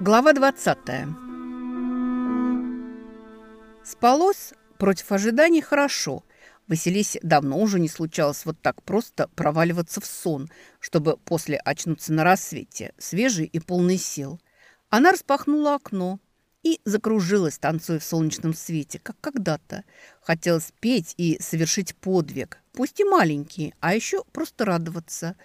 Глава 20. Спалось против ожиданий хорошо. Василисе давно уже не случалось вот так просто проваливаться в сон, чтобы после очнуться на рассвете, свежий и полный сил. Она распахнула окно и закружилась, танцуя в солнечном свете, как когда-то. Хотелось петь и совершить подвиг, пусть и маленький, а еще просто радоваться.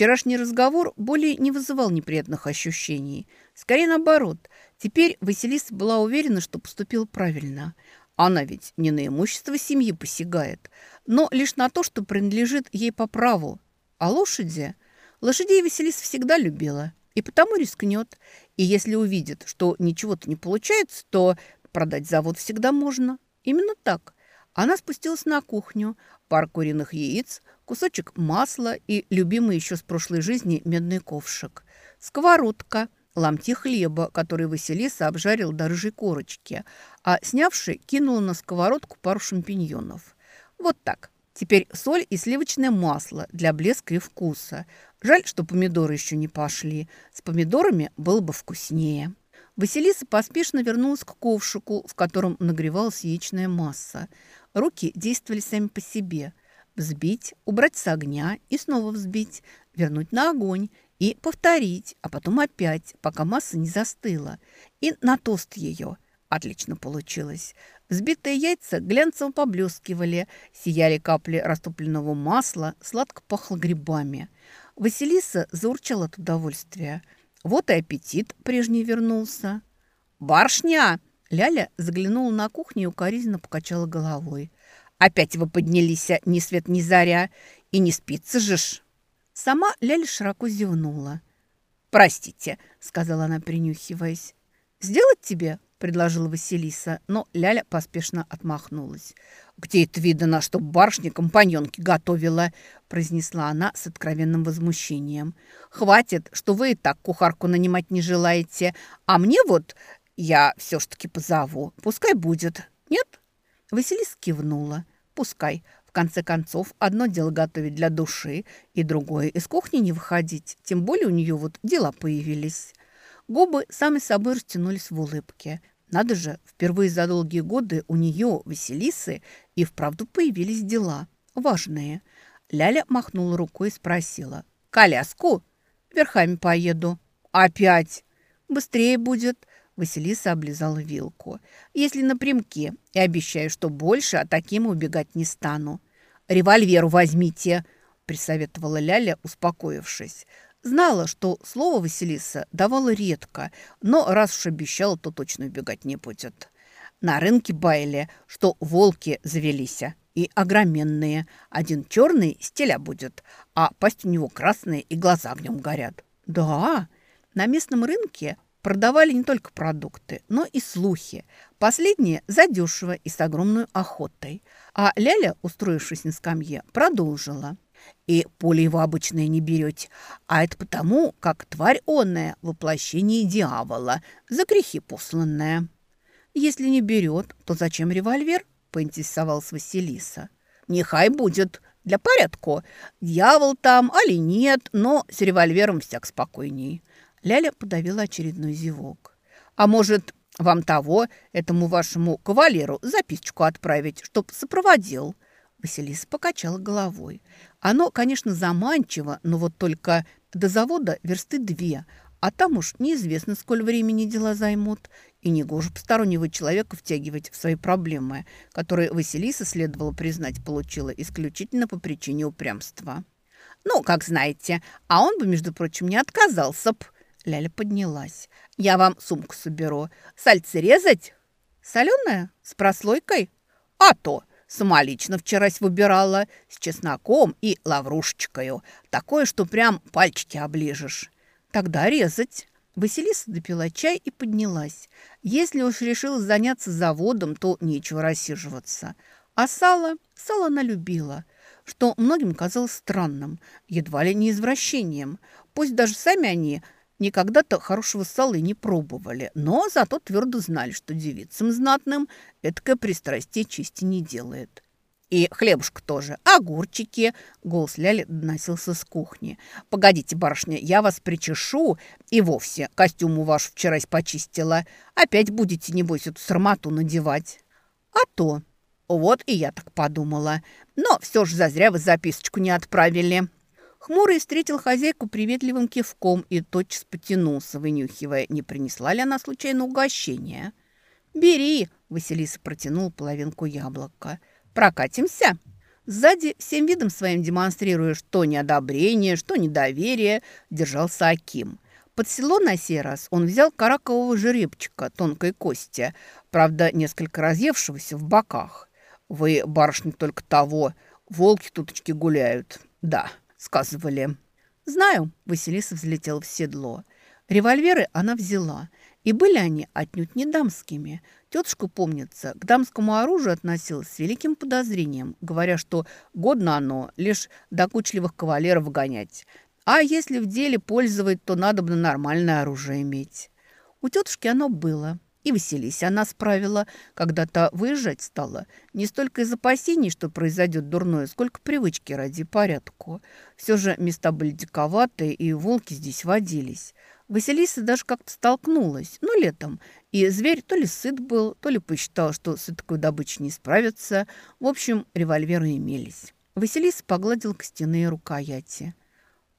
Вчерашний разговор более не вызывал неприятных ощущений. Скорее наоборот. Теперь Василиса была уверена, что поступила правильно. Она ведь не на имущество семьи посягает, но лишь на то, что принадлежит ей по праву. А лошади? Лошадей Василиса всегда любила и потому рискнет. И если увидит, что ничего-то не получается, то продать завод всегда можно. Именно так. Она спустилась на кухню, пар куриных яиц, кусочек масла и любимый еще с прошлой жизни медный ковшик. Сковородка, ломти хлеба, который Василиса обжарил до рыжей корочки, а снявший кинула на сковородку пару шампиньонов. Вот так. Теперь соль и сливочное масло для блеска и вкуса. Жаль, что помидоры еще не пошли. С помидорами было бы вкуснее. Василиса поспешно вернулась к ковшику, в котором нагревалась яичная масса. Руки действовали сами по себе. Взбить, убрать с огня и снова взбить, вернуть на огонь и повторить, а потом опять, пока масса не застыла. И на тост ее. Отлично получилось. Взбитые яйца глянцево поблескивали, сияли капли растопленного масла, сладко пахло грибами. Василиса заурчала от удовольствия. Вот и аппетит прежний вернулся. «Барышня!» Ляля заглянула на кухню и укоризненно покачала головой. Опять вы поднялись, а ни свет ни заря, и не спится же ж. Сама Ляля широко зевнула. «Простите», — сказала она, принюхиваясь. «Сделать тебе?» — предложила Василиса, но Ляля поспешно отмахнулась. «Где это видно, что барышня компаньонки готовила?» – произнесла она с откровенным возмущением. «Хватит, что вы и так кухарку нанимать не желаете, а мне вот я все ж таки позову. Пускай будет. Нет?» Василиса кивнула. «Пускай. В конце концов, одно дело готовить для души, и другое из кухни не выходить. Тем более у нее вот дела появились». Губы сами собой растянулись в улыбке. Надо же, впервые за долгие годы у нее, Василисы, и вправду появились дела. Важные. Ляля махнула рукой и спросила. «Коляску?» «Верхами поеду». «Опять?» «Быстрее будет. Василиса облизала вилку. «Если напрямки, и обещаю, что больше а таким убегать не стану». «Револьвер возьмите», – присоветовала Ляля, успокоившись. Знала, что слово Василиса давала редко, но раз уж обещала, то точно убегать не будет. На рынке баяли, что волки завелись, и огроменные. Один черный стеля будет, а пасть у него красная и глаза огнем горят. Да, на местном рынке продавали не только продукты, но и слухи. Последние задешево и с огромной охотой. А Ляля, устроившись на скамье, продолжила. И поле его обычное не берете, а это потому, как тварь онная, воплощение дьявола, за грехи посланная. Если не берет, то зачем револьвер? Поинтересовалась Василиса. Нехай будет, для порядка. Дьявол там, али нет, но с револьвером всяк спокойней. Ляля подавила очередной зевок. «А может, вам того, этому вашему кавалеру, записочку отправить, чтоб сопроводил?» Василиса покачала головой. «Оно, конечно, заманчиво, но вот только до завода версты две, а там уж неизвестно, сколь времени дела займут, и негоже постороннего человека втягивать в свои проблемы, которые Василиса, следовало признать, получила исключительно по причине упрямства. «Ну, как знаете, а он бы, между прочим, не отказался б», Ляля поднялась. «Я вам сумку соберу. Сальце резать?» «Соленая? С прослойкой?» «А то! Самолично вчерась выбирала. С чесноком и лаврушечкою. Такое, что прям пальчики оближешь. Тогда резать». Василиса допила чай и поднялась. Если уж решила заняться заводом, то нечего рассиживаться. А сало? Сало она любила, что многим казалось странным, едва ли не извращением. Пусть даже сами они – Никогда-то хорошего сала и не пробовали, но зато твердо знали, что девицам знатным этакое пристрастие чести не делает. И хлебушка тоже. Огурчики. Голос Ляли доносился с кухни. Погодите, барышня, я вас причешу. И вовсе костюм у ваш вчера почистила. Опять будете, небось, эту сармату надевать. А то. Вот и я так подумала. Но все же зазря вы записочку не отправили. Хмурый встретил хозяйку приветливым кивком и тотчас потянулся, вынюхивая, не принесла ли она случайно угощение. «Бери!» – Василиса протянул половинку яблока. «Прокатимся!» Сзади, всем видом своим демонстрируя, что неодобрение, что недоверие, держался Аким. Под село на сей раз он взял каракового жеребчика тонкой кости, правда, несколько разъевшегося в боках. «Вы, барышня, только того, волки туточки гуляют, да», — сказывали. «Знаю», — Василиса взлетела в седло. Револьверы она взяла, и были они отнюдь не дамскими — Тетушка, помнится, к дамскому оружию относилась с великим подозрением, говоря, что годно оно лишь докучливых кавалеров гонять. А если в деле пользовать, то надо бы нормальное оружие иметь. У тетушки оно было. И Василисе она справила, когда-то выезжать стала. Не столько из опасений, что произойдет дурное, сколько привычки ради порядку. Все же места были диковатые, и волки здесь водились. Василиса даже как-то столкнулась, ну, летом, и зверь то ли сыт был, то ли посчитал, что с такой добычей не справится. В общем, револьверы имелись. Василиса погладил костяные рукояти.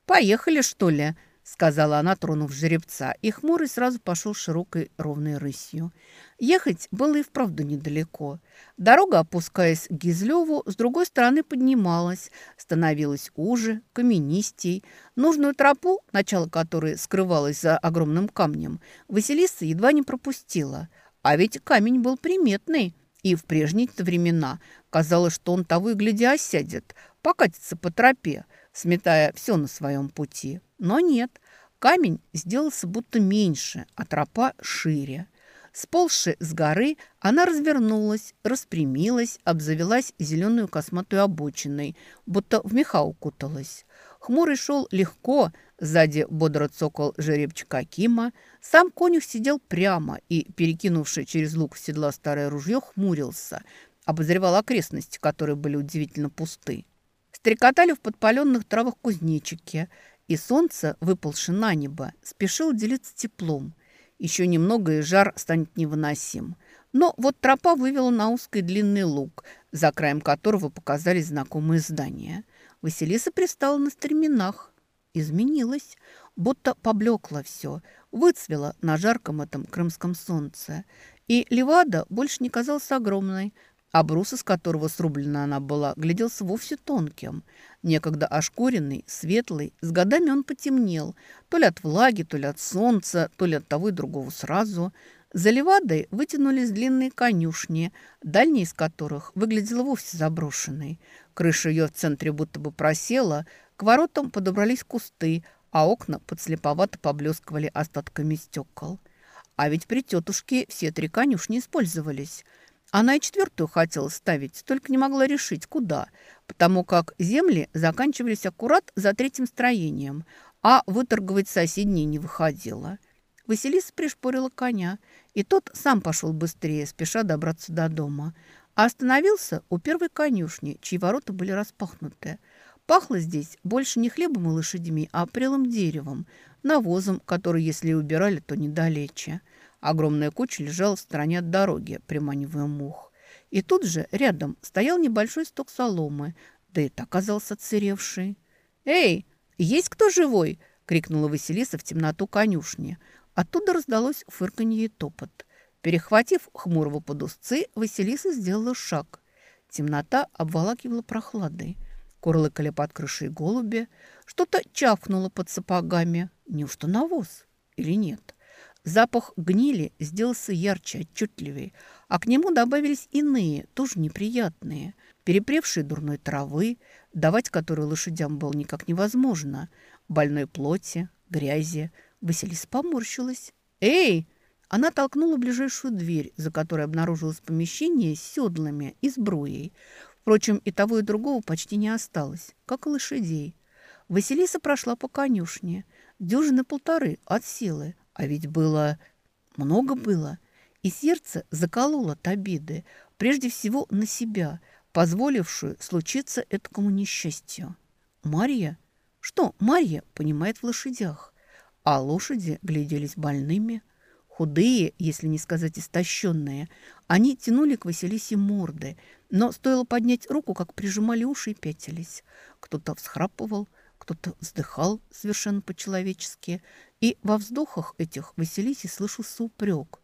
«Поехали, что ли?» Сказала она, тронув жеребца, и хмурый сразу пошел широкой ровной рысью. Ехать было и вправду недалеко. Дорога, опускаясь к Гизлеву, с другой стороны поднималась, становилась уже, каменистей. Нужную тропу, начало которой скрывалось за огромным камнем, Василиса едва не пропустила. А ведь камень был приметный, и в прежние времена казалось, что он того и гляди осядет, покатится по тропе, сметая все на своем пути. Но нет, камень сделался будто меньше, а тропа шире. Сползши с горы, она развернулась, распрямилась, обзавелась зеленую косматую обочиной, будто в меха укуталась. Хмурый шел легко, сзади бодро цокол жеребчик Акима. Сам конюх сидел прямо и, перекинувший через лук в седла старое ружье, хмурился, обозревал окрестности, которые были удивительно пусты. Стрекотали в подпаленных травах кузнечики – и солнце, выползши на небо, спешил делиться теплом. Еще немного, и жар станет невыносим. Но вот тропа вывела на узкий длинный луг, за краем которого показались знакомые здания. Василиса пристала на стременах. Изменилась, будто поблекло все, выцвело на жарком этом крымском солнце. И Левада больше не казалась огромной, а брус, из которого срублена она была, гляделся вовсе тонким. Некогда ошкуренный, светлый, с годами он потемнел, то ли от влаги, то ли от солнца, то ли от того и другого сразу. За левадой вытянулись длинные конюшни, дальняя из которых выглядела вовсе заброшенной. Крыша ее в центре будто бы просела, к воротам подобрались кусты, а окна подслеповато поблескивали остатками стекол. А ведь при тетушке все три конюшни использовались – она и четвертую хотела ставить, только не могла решить, куда, потому как земли заканчивались аккурат за третьим строением, а выторговать соседние не выходило. Василиса пришпорила коня, и тот сам пошел быстрее, спеша добраться до дома. А остановился у первой конюшни, чьи ворота были распахнуты. Пахло здесь больше не хлебом и лошадьми, а прелым деревом, навозом, который, если убирали, то недалече. Огромная куча лежала в стороне от дороги, приманивая мух. И тут же рядом стоял небольшой сток соломы, да и так оказался отсыревший. «Эй, есть кто живой?» — крикнула Василиса в темноту конюшни. Оттуда раздалось фырканье и топот. Перехватив хмурого под узцы, Василиса сделала шаг. Темнота обволакивала прохладой. Курлыкали под крышей голуби. Что-то чавкнуло под сапогами. Неужто навоз? Или нет? Запах гнили сделался ярче, отчетливее, а к нему добавились иные, тоже неприятные, перепревшие дурной травы, давать которую лошадям было никак невозможно, больной плоти, грязи. Василиса поморщилась. «Эй!» Она толкнула ближайшую дверь, за которой обнаружилось помещение с седлами и сбруей. Впрочем, и того, и другого почти не осталось, как и лошадей. Василиса прошла по конюшне, дюжины полторы от силы, а ведь было... много было. И сердце закололо от обиды. Прежде всего на себя. позволившую случиться этому несчастью. Марья? Что Марья понимает в лошадях? А лошади гляделись больными, худые, если не сказать истощенные. Они тянули к Василисе морды, но стоило поднять руку, как прижимали уши и пятились. Кто-то всхрапывал, кто-то вздыхал совершенно по-человечески, и во вздохах этих Василисе слышался упрек.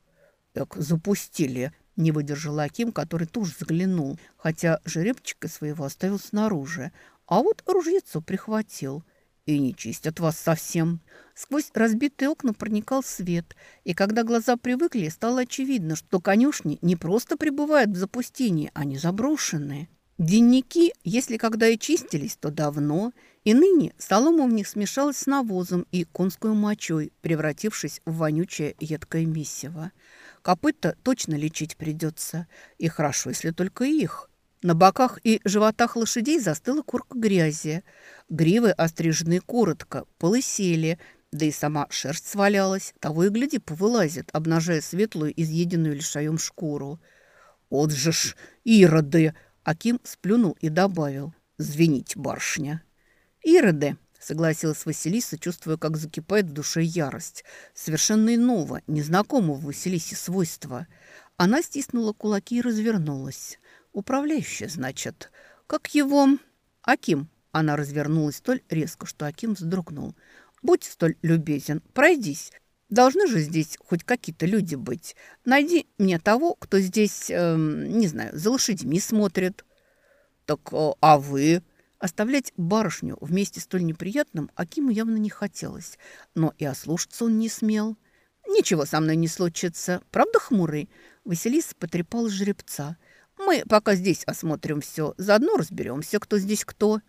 «Эк, запустили!» – не выдержал Аким, который тоже заглянул, хотя жеребчика своего оставил снаружи, а вот ружьецо прихватил. И не чистят вас совсем. Сквозь разбитые окна проникал свет, и когда глаза привыкли, стало очевидно, что конюшни не просто пребывают в запустении, они заброшенные. Денники, если когда и чистились, то давно, и ныне солома в них смешалась с навозом и конской мочой, превратившись в вонючее едкое месиво. Копыта точно лечить придется, и хорошо, если только их. На боках и животах лошадей застыла корка грязи. Гривы острижены коротко, полысели, да и сама шерсть свалялась, того и гляди повылазит, обнажая светлую, изъеденную лишаем шкуру. «От же ж, ироды!» Аким сплюнул и добавил. «Звенить, барышня!» «Ироды», — согласилась Василиса, чувствуя, как закипает в душе ярость. Совершенно иного, незнакомого Василисе свойства. Она стиснула кулаки и развернулась. «Управляющая, значит. Как его...» «Аким». Она развернулась столь резко, что Аким вздрогнул. «Будь столь любезен, пройдись. Должны же здесь хоть какие-то люди быть. Найди мне того, кто здесь, э, не знаю, за лошадьми смотрит». «Так, э, а вы?» Оставлять барышню вместе столь неприятным Акиму явно не хотелось, но и ослушаться он не смел. «Ничего со мной не случится. Правда, хмурый?» Василиса потрепал жеребца. «Мы пока здесь осмотрим все, заодно разберемся, кто здесь кто».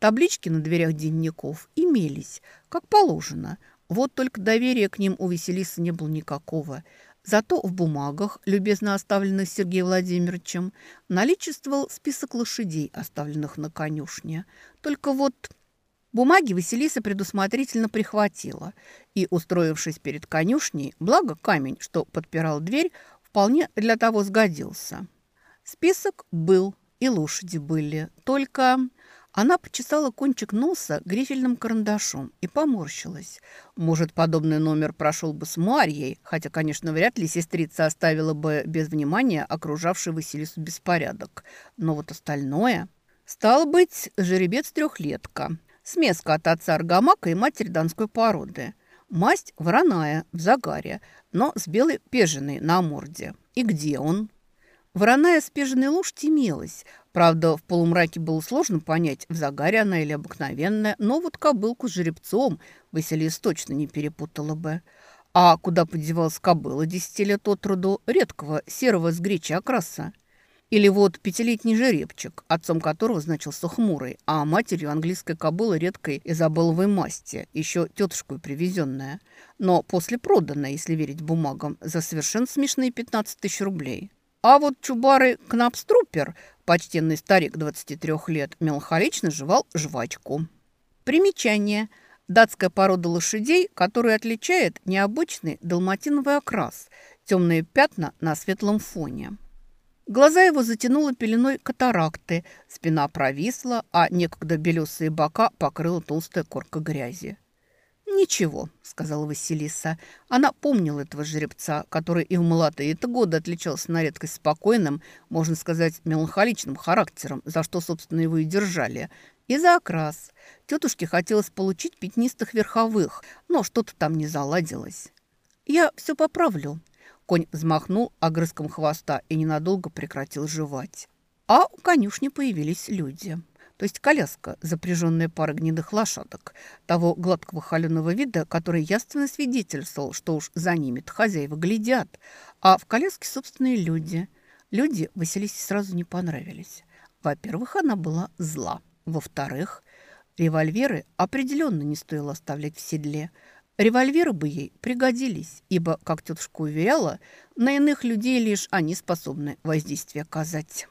Таблички на дверях дневников имелись, как положено. Вот только доверия к ним у Василисы не было никакого – Зато в бумагах, любезно оставленных Сергеем Владимировичем, наличествовал список лошадей, оставленных на конюшне. Только вот бумаги Василиса предусмотрительно прихватила и, устроившись перед конюшней, благо камень, что подпирал дверь, вполне для того сгодился. Список был, и лошади были, только она почесала кончик носа грифельным карандашом и поморщилась. Может, подобный номер прошел бы с Марьей, хотя, конечно, вряд ли сестрица оставила бы без внимания окружавший Василису беспорядок. Но вот остальное... Стало быть, жеребец трехлетка. Смеска от отца Аргамака и матери донской породы. Масть вороная, в загаре, но с белой пежиной на морде. И где он? Вороная спеженная лошадь имелась, Правда, в полумраке было сложно понять, в загаре она или обыкновенная, но вот кобылку с жеребцом Василис точно не перепутала бы. А куда подевалась кобыла десяти лет от роду редкого серого с гречи окраса? Или вот пятилетний жеребчик, отцом которого значился хмурый, а матерью английская кобыла редкой изабелловой масти, еще тетушкой привезенная, но после проданная, если верить бумагам, за совершенно смешные 15 тысяч рублей. А вот Чубары Кнапструпер, почтенный старик 23 лет, меланхолично жевал жвачку. Примечание. Датская порода лошадей, которую отличает необычный далматиновый окрас, темные пятна на светлом фоне. Глаза его затянуло пеленой катаракты, спина провисла, а некогда белесые бока покрыла толстая корка грязи. «Ничего», — сказала Василиса. Она помнила этого жеребца, который и в молодые-то годы отличался на редкость спокойным, можно сказать, меланхоличным характером, за что, собственно, его и держали. И за окрас. Тетушке хотелось получить пятнистых верховых, но что-то там не заладилось. «Я все поправлю». Конь взмахнул огрызком хвоста и ненадолго прекратил жевать. А у конюшни появились люди то есть коляска, запряженная парой гнедых лошадок, того гладкого холеного вида, который яственно свидетельствовал, что уж за ними хозяева глядят, а в коляске собственные люди. Люди Василисе сразу не понравились. Во-первых, она была зла. Во-вторых, револьверы определенно не стоило оставлять в седле. Револьверы бы ей пригодились, ибо, как тетушка уверяла, на иных людей лишь они способны воздействие оказать.